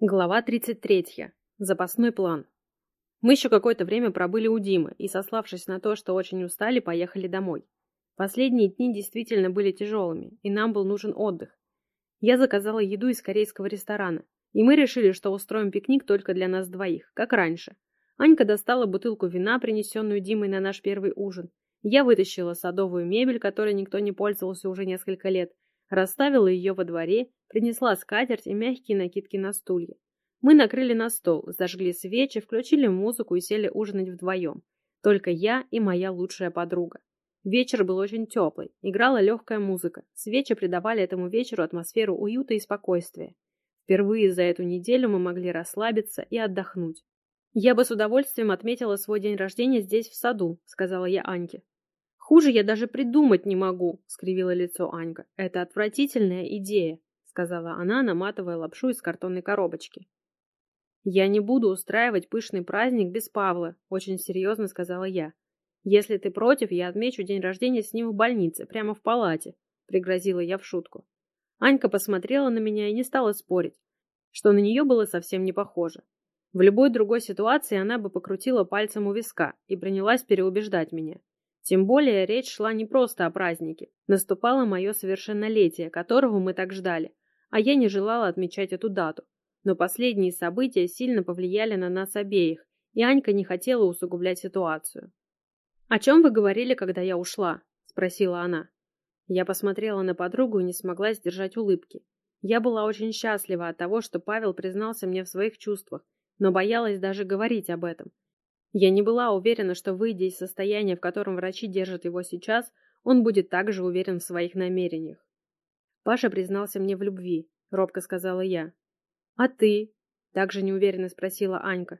Глава 33. Запасной план. Мы еще какое-то время пробыли у Димы и, сославшись на то, что очень устали, поехали домой. Последние дни действительно были тяжелыми, и нам был нужен отдых. Я заказала еду из корейского ресторана, и мы решили, что устроим пикник только для нас двоих, как раньше. Анька достала бутылку вина, принесенную Димой на наш первый ужин. Я вытащила садовую мебель, которой никто не пользовался уже несколько лет, расставила ее во дворе Принесла скатерть и мягкие накидки на стулья. Мы накрыли на стол, зажгли свечи, включили музыку и сели ужинать вдвоем. Только я и моя лучшая подруга. Вечер был очень теплый, играла легкая музыка. Свечи придавали этому вечеру атмосферу уюта и спокойствия. Впервые за эту неделю мы могли расслабиться и отдохнуть. «Я бы с удовольствием отметила свой день рождения здесь, в саду», — сказала я Аньке. «Хуже я даже придумать не могу», — скривила лицо Анька. «Это отвратительная идея сказала она, наматывая лапшу из картонной коробочки. «Я не буду устраивать пышный праздник без Павла», — очень серьезно сказала я. «Если ты против, я отмечу день рождения с ним в больнице, прямо в палате», — пригрозила я в шутку. Анька посмотрела на меня и не стала спорить, что на нее было совсем не похоже. В любой другой ситуации она бы покрутила пальцем у виска и принялась переубеждать меня. Тем более речь шла не просто о празднике. Наступало мое совершеннолетие, которого мы так ждали, а я не желала отмечать эту дату. Но последние события сильно повлияли на нас обеих, и Анька не хотела усугублять ситуацию. «О чем вы говорили, когда я ушла?» – спросила она. Я посмотрела на подругу и не смогла сдержать улыбки. Я была очень счастлива от того, что Павел признался мне в своих чувствах, но боялась даже говорить об этом. Я не была уверена, что, выйдя из состояния, в котором врачи держат его сейчас, он будет также уверен в своих намерениях. Паша признался мне в любви, робко сказала я. А ты? Также неуверенно спросила Анька.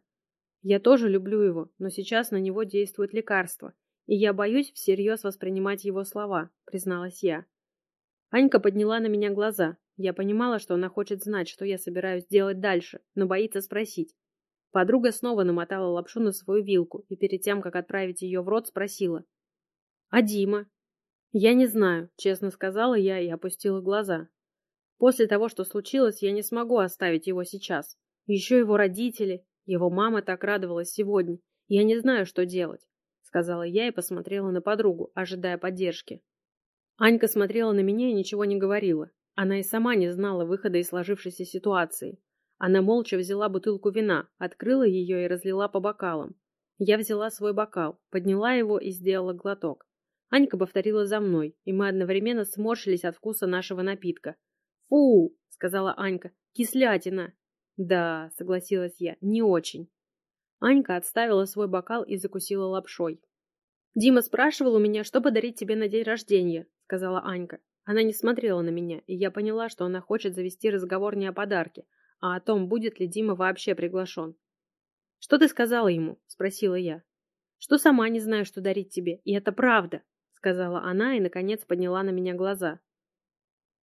Я тоже люблю его, но сейчас на него действует лекарство, и я боюсь всерьез воспринимать его слова, призналась я. Анька подняла на меня глаза. Я понимала, что она хочет знать, что я собираюсь делать дальше, но боится спросить. Подруга снова намотала лапшу на свою вилку и перед тем, как отправить ее в рот, спросила. «А Дима? «Я не знаю», — честно сказала я и опустила глаза. «После того, что случилось, я не смогу оставить его сейчас. Еще его родители, его мама так радовалась сегодня. Я не знаю, что делать», — сказала я и посмотрела на подругу, ожидая поддержки. Анька смотрела на меня и ничего не говорила. Она и сама не знала выхода из сложившейся ситуации. Она молча взяла бутылку вина, открыла ее и разлила по бокалам. Я взяла свой бокал, подняла его и сделала глоток. Анька повторила за мной, и мы одновременно сморщились от вкуса нашего напитка. «Фу!» — сказала Анька. «Кислятина!» «Да», — согласилась я, — «не очень». Анька отставила свой бокал и закусила лапшой. «Дима спрашивал у меня, что подарить тебе на день рождения», — сказала Анька. Она не смотрела на меня, и я поняла, что она хочет завести разговор не о подарке, а о том, будет ли Дима вообще приглашен. «Что ты сказала ему?» — спросила я. «Что сама не знаю, что дарить тебе, и это правда», сказала она и, наконец, подняла на меня глаза.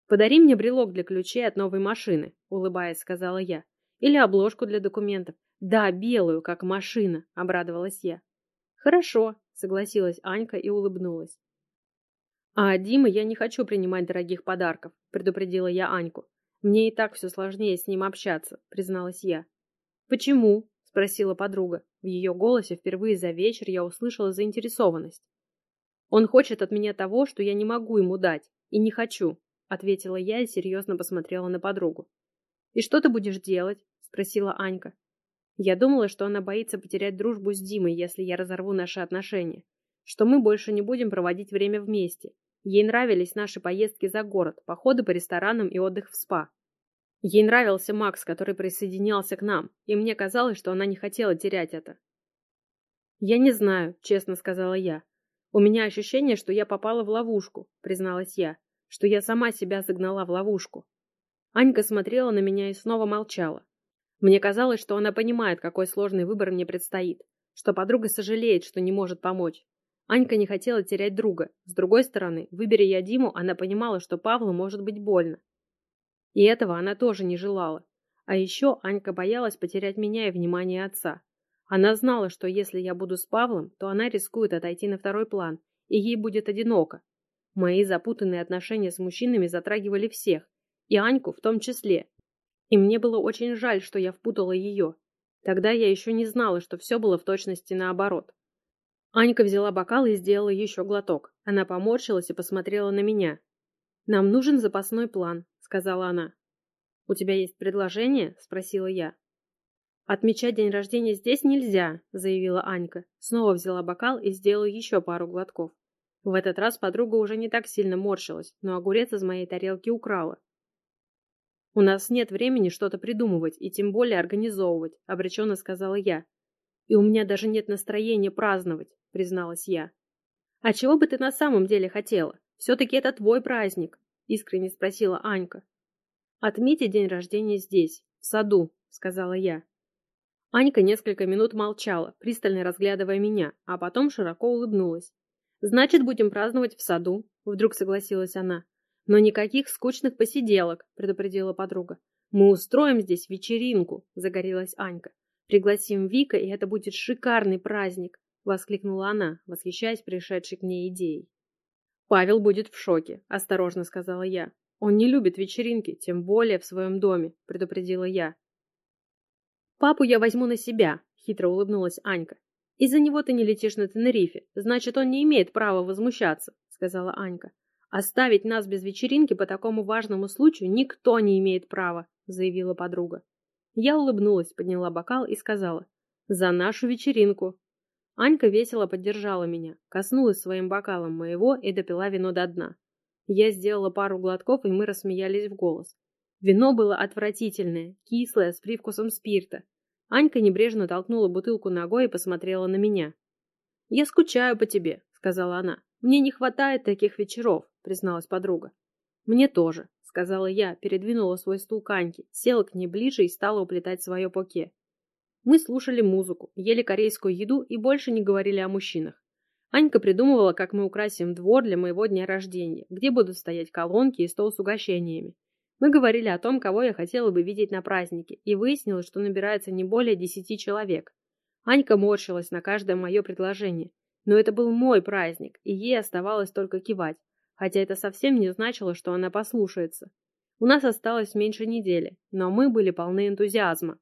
«Подари мне брелок для ключей от новой машины», — улыбаясь, сказала я. «Или обложку для документов. Да, белую, как машина», — обрадовалась я. «Хорошо», — согласилась Анька и улыбнулась. «А от Димы я не хочу принимать дорогих подарков», — предупредила я Аньку. «Мне и так все сложнее с ним общаться», — призналась я. «Почему?» — спросила подруга. В ее голосе впервые за вечер я услышала заинтересованность. Он хочет от меня того, что я не могу ему дать, и не хочу, ответила я и серьезно посмотрела на подругу. И что ты будешь делать? спросила Анька. Я думала, что она боится потерять дружбу с Димой, если я разорву наши отношения, что мы больше не будем проводить время вместе. Ей нравились наши поездки за город, походы по ресторанам и отдых в спа. Ей нравился Макс, который присоединялся к нам, и мне казалось, что она не хотела терять это. «Я не знаю», — честно сказала я. «У меня ощущение, что я попала в ловушку», — призналась я, «что я сама себя загнала в ловушку». Анька смотрела на меня и снова молчала. Мне казалось, что она понимает, какой сложный выбор мне предстоит, что подруга сожалеет, что не может помочь. Анька не хотела терять друга. С другой стороны, выбери я Диму, она понимала, что Павлу может быть больно. И этого она тоже не желала. А еще Анька боялась потерять меня и внимание отца. Она знала, что если я буду с Павлом, то она рискует отойти на второй план, и ей будет одиноко. Мои запутанные отношения с мужчинами затрагивали всех, и Аньку в том числе. И мне было очень жаль, что я впутала ее. Тогда я еще не знала, что все было в точности наоборот. Анька взяла бокал и сделала еще глоток. Она поморщилась и посмотрела на меня. «Нам нужен запасной план», — сказала она. «У тебя есть предложение?» — спросила я. «Отмечать день рождения здесь нельзя», — заявила Анька. Снова взяла бокал и сделала еще пару глотков. В этот раз подруга уже не так сильно морщилась, но огурец из моей тарелки украла. «У нас нет времени что-то придумывать и тем более организовывать», — обреченно сказала я. «И у меня даже нет настроения праздновать», — призналась я. «А чего бы ты на самом деле хотела? Все-таки это твой праздник», — искренне спросила Анька. «Отметьте день рождения здесь, в саду», — сказала я. Анька несколько минут молчала, пристально разглядывая меня, а потом широко улыбнулась. «Значит, будем праздновать в саду», — вдруг согласилась она. «Но никаких скучных посиделок», — предупредила подруга. «Мы устроим здесь вечеринку», — загорелась Анька. «Пригласим Вика, и это будет шикарный праздник», — воскликнула она, восхищаясь пришедшей к ней идеей. «Павел будет в шоке», — осторожно сказала я. «Он не любит вечеринки, тем более в своем доме», — предупредила я. «Папу я возьму на себя», — хитро улыбнулась Анька. «Из-за него ты не летишь на Тенерифе, значит, он не имеет права возмущаться», — сказала Анька. «Оставить нас без вечеринки по такому важному случаю никто не имеет права», — заявила подруга. Я улыбнулась, подняла бокал и сказала «За нашу вечеринку». Анька весело поддержала меня, коснулась своим бокалом моего и допила вино до дна. Я сделала пару глотков, и мы рассмеялись в голос. Вино было отвратительное, кислое, с привкусом спирта. Анька небрежно толкнула бутылку ногой и посмотрела на меня. «Я скучаю по тебе», — сказала она. «Мне не хватает таких вечеров», — призналась подруга. «Мне тоже», — сказала я, передвинула свой стул к Аньке, села к ней ближе и стала уплетать свое поке. Мы слушали музыку, ели корейскую еду и больше не говорили о мужчинах. Анька придумывала, как мы украсим двор для моего дня рождения, где будут стоять колонки и стол с угощениями. Мы говорили о том, кого я хотела бы видеть на празднике, и выяснилось, что набирается не более десяти человек. Анька морщилась на каждое мое предложение. Но это был мой праздник, и ей оставалось только кивать, хотя это совсем не значило, что она послушается. У нас осталось меньше недели, но мы были полны энтузиазма.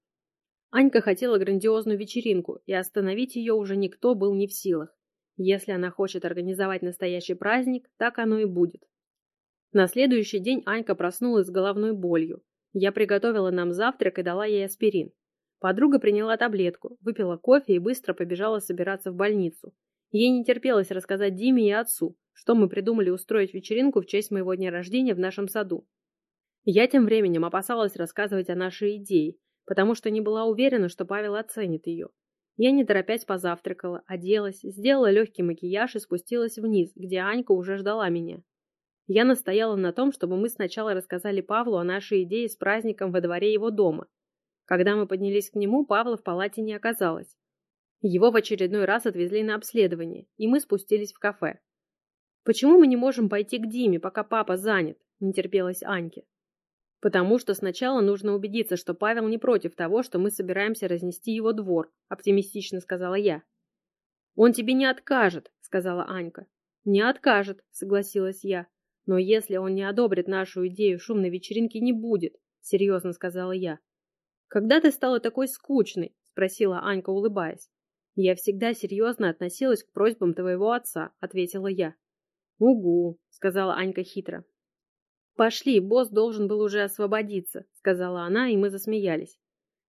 Анька хотела грандиозную вечеринку, и остановить ее уже никто был не в силах. Если она хочет организовать настоящий праздник, так оно и будет. На следующий день Анька проснулась с головной болью. Я приготовила нам завтрак и дала ей аспирин. Подруга приняла таблетку, выпила кофе и быстро побежала собираться в больницу. Ей не терпелось рассказать Диме и отцу, что мы придумали устроить вечеринку в честь моего дня рождения в нашем саду. Я тем временем опасалась рассказывать о нашей идее, потому что не была уверена, что Павел оценит ее. Я не торопясь позавтракала, оделась, сделала легкий макияж и спустилась вниз, где Анька уже ждала меня. Я настояла на том, чтобы мы сначала рассказали Павлу о нашей идее с праздником во дворе его дома. Когда мы поднялись к нему, Павла в палате не оказалось. Его в очередной раз отвезли на обследование, и мы спустились в кафе. «Почему мы не можем пойти к Диме, пока папа занят?» – не терпелась Аньке. «Потому что сначала нужно убедиться, что Павел не против того, что мы собираемся разнести его двор», – оптимистично сказала я. «Он тебе не откажет», – сказала Анька. «Не откажет», – согласилась я. Но если он не одобрит нашу идею, шумной вечеринки не будет, серьезно сказала я. Когда ты стала такой скучной? спросила Анька, улыбаясь. Я всегда серьезно относилась к просьбам твоего отца, ответила я. Угу, сказала Анька хитро. Пошли, босс должен был уже освободиться, сказала она, и мы засмеялись.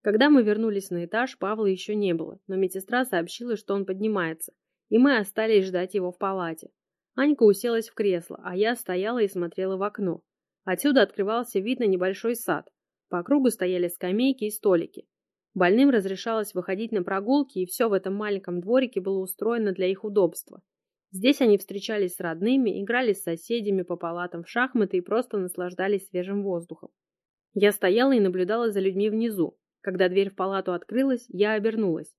Когда мы вернулись на этаж, Павла еще не было, но медсестра сообщила, что он поднимается, и мы остались ждать его в палате. Анька уселась в кресло, а я стояла и смотрела в окно. Отсюда открывался вид на небольшой сад. По кругу стояли скамейки и столики. Больным разрешалось выходить на прогулки, и все в этом маленьком дворике было устроено для их удобства. Здесь они встречались с родными, играли с соседями по палатам в шахматы и просто наслаждались свежим воздухом. Я стояла и наблюдала за людьми внизу. Когда дверь в палату открылась, я обернулась.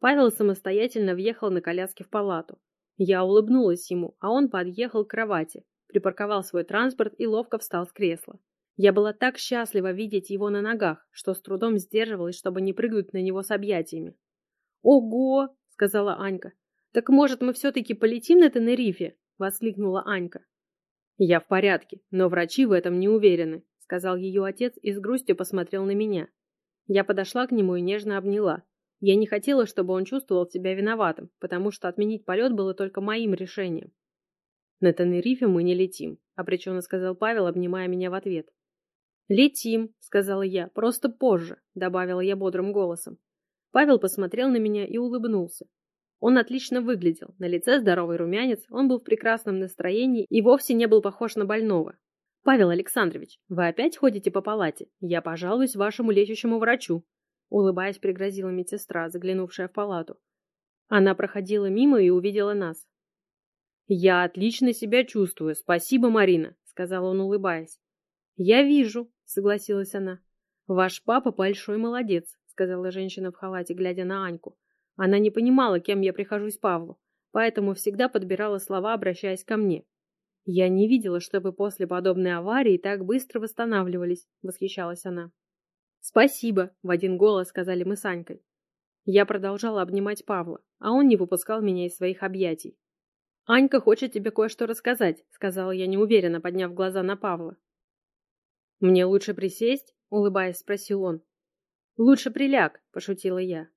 Павел самостоятельно въехал на коляске в палату. Я улыбнулась ему, а он подъехал к кровати, припарковал свой транспорт и ловко встал с кресла. Я была так счастлива видеть его на ногах, что с трудом сдерживалась, чтобы не прыгнуть на него с объятиями. «Ого!» — сказала Анька. «Так, может, мы все-таки полетим на Тенерифе?» — воскликнула Анька. «Я в порядке, но врачи в этом не уверены», — сказал ее отец и с грустью посмотрел на меня. Я подошла к нему и нежно обняла. Я не хотела, чтобы он чувствовал себя виноватым, потому что отменить полет было только моим решением. «На Тенерифе мы не летим», — обреченно сказал Павел, обнимая меня в ответ. «Летим», — сказала я, — «просто позже», — добавила я бодрым голосом. Павел посмотрел на меня и улыбнулся. Он отлично выглядел, на лице здоровый румянец, он был в прекрасном настроении и вовсе не был похож на больного. «Павел Александрович, вы опять ходите по палате? Я пожалуюсь вашему лечащему врачу», улыбаясь, пригрозила медсестра, заглянувшая в палату. Она проходила мимо и увидела нас. «Я отлично себя чувствую, спасибо, Марина», — сказал он, улыбаясь. «Я вижу», — согласилась она. «Ваш папа большой молодец», — сказала женщина в халате, глядя на Аньку. Она не понимала, кем я прихожусь Павлу, поэтому всегда подбирала слова, обращаясь ко мне. «Я не видела, чтобы после подобной аварии так быстро восстанавливались», — восхищалась она. «Спасибо», — в один голос сказали мы с Анькой. Я продолжала обнимать Павла, а он не выпускал меня из своих объятий. «Анька хочет тебе кое-что рассказать», — сказала я неуверенно, подняв глаза на Павла. «Мне лучше присесть?» — улыбаясь, спросил он. «Лучше приляг», — пошутила я.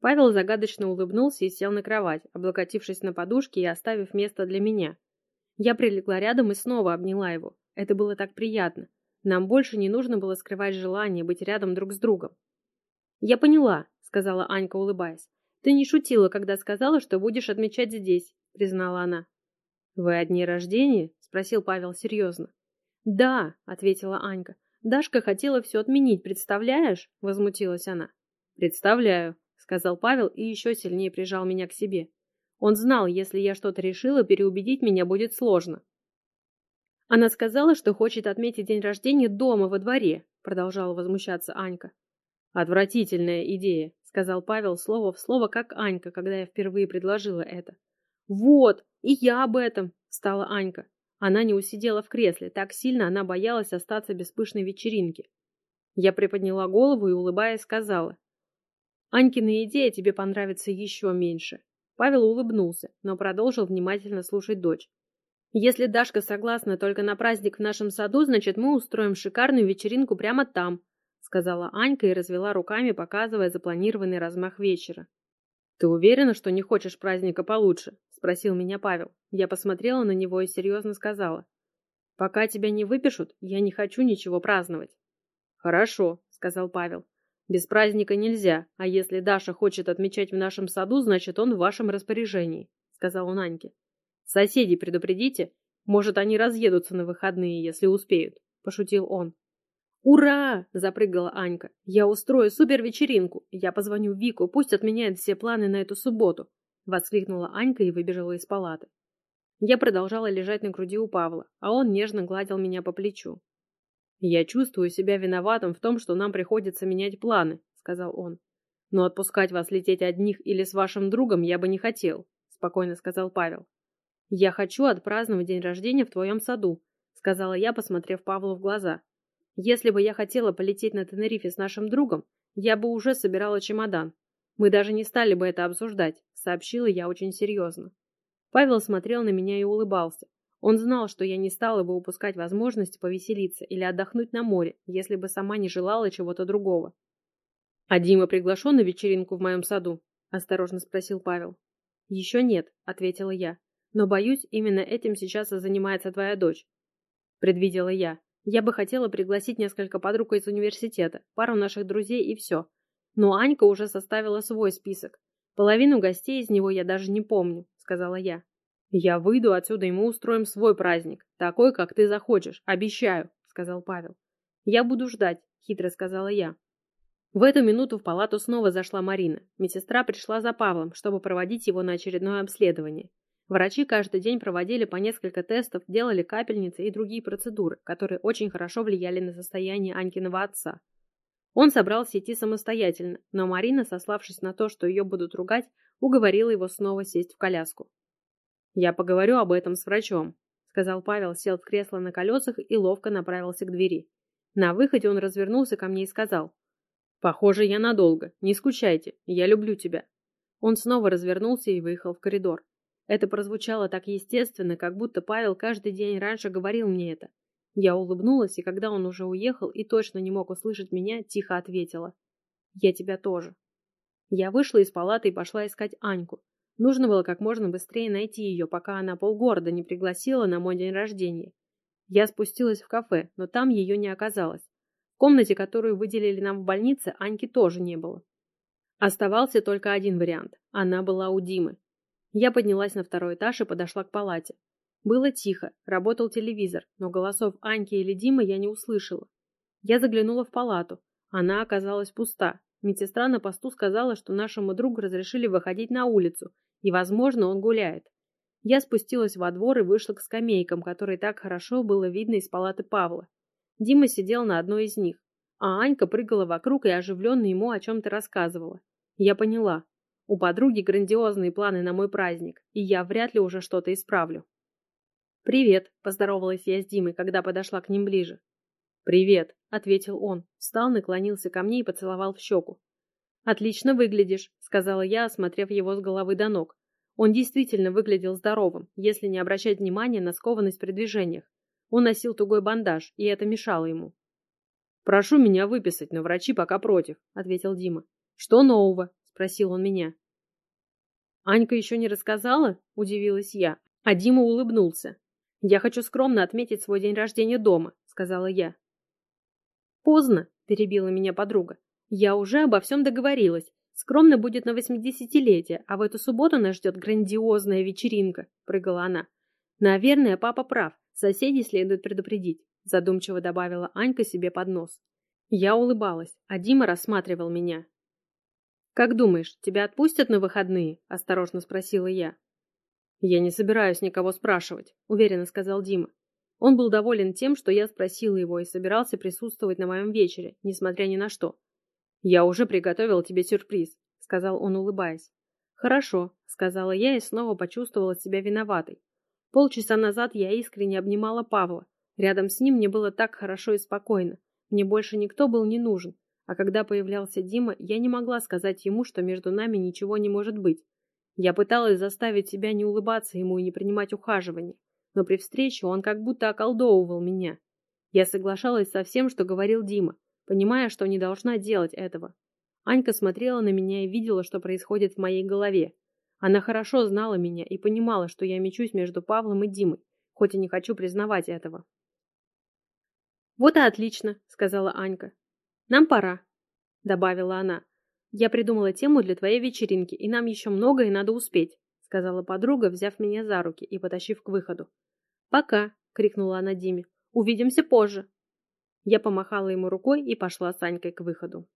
Павел загадочно улыбнулся и сел на кровать, облокотившись на подушке и оставив место для меня. Я прилегла рядом и снова обняла его. Это было так приятно. Нам больше не нужно было скрывать желание быть рядом друг с другом. «Я поняла», — сказала Анька, улыбаясь. «Ты не шутила, когда сказала, что будешь отмечать здесь», — признала она. «Вы о дне рождения?» — спросил Павел серьезно. «Да», — ответила Анька. «Дашка хотела все отменить, представляешь?» — возмутилась она. «Представляю», — сказал Павел и еще сильнее прижал меня к себе. Он знал, если я что-то решила, переубедить меня будет сложно. Она сказала, что хочет отметить день рождения дома во дворе, продолжала возмущаться Анька. Отвратительная идея, сказал Павел слово в слово, как Анька, когда я впервые предложила это. Вот, и я об этом, стала Анька. Она не усидела в кресле, так сильно она боялась остаться без пышной вечеринки. Я приподняла голову и, улыбаясь, сказала. «Анькина идея тебе понравится еще меньше». Павел улыбнулся, но продолжил внимательно слушать дочь. «Если Дашка согласна только на праздник в нашем саду, значит, мы устроим шикарную вечеринку прямо там», сказала Анька и развела руками, показывая запланированный размах вечера. «Ты уверена, что не хочешь праздника получше?» спросил меня Павел. Я посмотрела на него и серьезно сказала. «Пока тебя не выпишут, я не хочу ничего праздновать». «Хорошо», — сказал Павел. «Без праздника нельзя, а если Даша хочет отмечать в нашем саду, значит, он в вашем распоряжении», — сказал он Аньке. «Соседей предупредите, может, они разъедутся на выходные, если успеют», — пошутил он. «Ура!» – запрыгала Анька. «Я устрою супер-вечеринку. Я позвоню Вику, пусть отменяет все планы на эту субботу. — воскликнула Анька и выбежала из палаты. Я продолжала лежать на груди у Павла, а он нежно гладил меня по плечу. «Я чувствую себя виноватым в том, что нам приходится менять планы», — сказал он. «Но отпускать вас лететь одних или с вашим другом я бы не хотел», — спокойно сказал Павел. «Я хочу отпраздновать день рождения в твоем саду», — сказала я, посмотрев Павлу в глаза. «Если бы я хотела полететь на Тенерифе с нашим другом, я бы уже собирала чемодан. Мы даже не стали бы это обсуждать сообщила я очень серьезно. Павел смотрел на меня и улыбался. Он знал, что я не стала бы упускать возможность повеселиться или отдохнуть на море, если бы сама не желала чего-то другого. «А Дима приглашен на вечеринку в моем саду?» – осторожно спросил Павел. «Еще нет», – ответила я. «Но, боюсь, именно этим сейчас и занимается твоя дочь», – предвидела я. «Я бы хотела пригласить несколько подруг из университета, пару наших друзей и все. Но Анька уже составила свой список. Половину гостей из него я даже не помню, сказала я. Я выйду отсюда, и мы устроим свой праздник, такой, как ты захочешь, обещаю, сказал Павел. Я буду ждать, хитро сказала я. В эту минуту в палату снова зашла Марина. Медсестра пришла за Павлом, чтобы проводить его на очередное обследование. Врачи каждый день проводили по несколько тестов, делали капельницы и другие процедуры, которые очень хорошо влияли на состояние Анькиного отца. Он собрался идти самостоятельно, но Марина, сославшись на то, что ее будут ругать, уговорила его снова сесть в коляску. «Я поговорю об этом с врачом», — сказал Павел, сел в кресло на колесах и ловко направился к двери. На выходе он развернулся ко мне и сказал. «Похоже, я надолго. Не скучайте. Я люблю тебя». Он снова развернулся и выехал в коридор. Это прозвучало так естественно, как будто Павел каждый день раньше говорил мне это. Я улыбнулась, и когда он уже уехал и точно не мог услышать меня, тихо ответила. «Я тебя тоже». Я вышла из палаты и пошла искать Аньку. Нужно было как можно быстрее найти ее, пока она полгорода не пригласила на мой день рождения. Я спустилась в кафе, но там ее не оказалось. В комнате, которую выделили нам в больнице, Аньки тоже не было. Оставался только один вариант. Она была у Димы. Я поднялась на второй этаж и подошла к палате. Было тихо, работал телевизор, но голосов Аньки или Димы я не услышала. Я заглянула в палату. Она оказалась пуста. Медсестра на посту сказала, что нашему другу разрешили выходить на улицу, и, возможно, он гуляет. Я спустилась во двор и вышла к скамейкам, которые так хорошо было видно из палаты Павла. Дима сидел на одной из них, а Анька прыгала вокруг и оживленно ему о чем-то рассказывала. Я поняла. У подруги грандиозные планы на мой праздник, и я вряд ли уже что-то исправлю. «Привет», – поздоровалась я с Димой, когда подошла к ним ближе. «Привет», — ответил он, встал, наклонился ко мне и поцеловал в щеку. «Отлично выглядишь», — сказала я, осмотрев его с головы до ног. Он действительно выглядел здоровым, если не обращать внимания на скованность при движениях. Он носил тугой бандаж, и это мешало ему. «Прошу меня выписать, но врачи пока против», — ответил Дима. «Что нового?» — спросил он меня. «Анька еще не рассказала?» — удивилась я, а Дима улыбнулся. «Я хочу скромно отметить свой день рождения дома», — сказала я. «Поздно», — перебила меня подруга. «Я уже обо всем договорилась. Скромно будет на восьмидесятилетие, а в эту субботу нас ждет грандиозная вечеринка», — прыгала она. «Наверное, папа прав. Соседей следует предупредить», — задумчиво добавила Анька себе под нос. Я улыбалась, а Дима рассматривал меня. «Как думаешь, тебя отпустят на выходные?» – осторожно спросила я. «Я не собираюсь никого спрашивать», – уверенно сказал Дима. Он был доволен тем, что я спросила его и собирался присутствовать на моем вечере, несмотря ни на что. «Я уже приготовил тебе сюрприз», — сказал он, улыбаясь. «Хорошо», — сказала я и снова почувствовала себя виноватой. Полчаса назад я искренне обнимала Павла. Рядом с ним мне было так хорошо и спокойно. Мне больше никто был не нужен. А когда появлялся Дима, я не могла сказать ему, что между нами ничего не может быть. Я пыталась заставить себя не улыбаться ему и не принимать ухаживания но при встрече он как будто околдовывал меня. Я соглашалась со всем, что говорил Дима, понимая, что не должна делать этого. Анька смотрела на меня и видела, что происходит в моей голове. Она хорошо знала меня и понимала, что я мечусь между Павлом и Димой, хоть и не хочу признавать этого. «Вот и отлично», — сказала Анька. «Нам пора», — добавила она. «Я придумала тему для твоей вечеринки, и нам еще многое надо успеть», — сказала подруга, взяв меня за руки и потащив к выходу. «Пока!» — крикнула она Диме. «Увидимся позже!» Я помахала ему рукой и пошла с Анькой к выходу.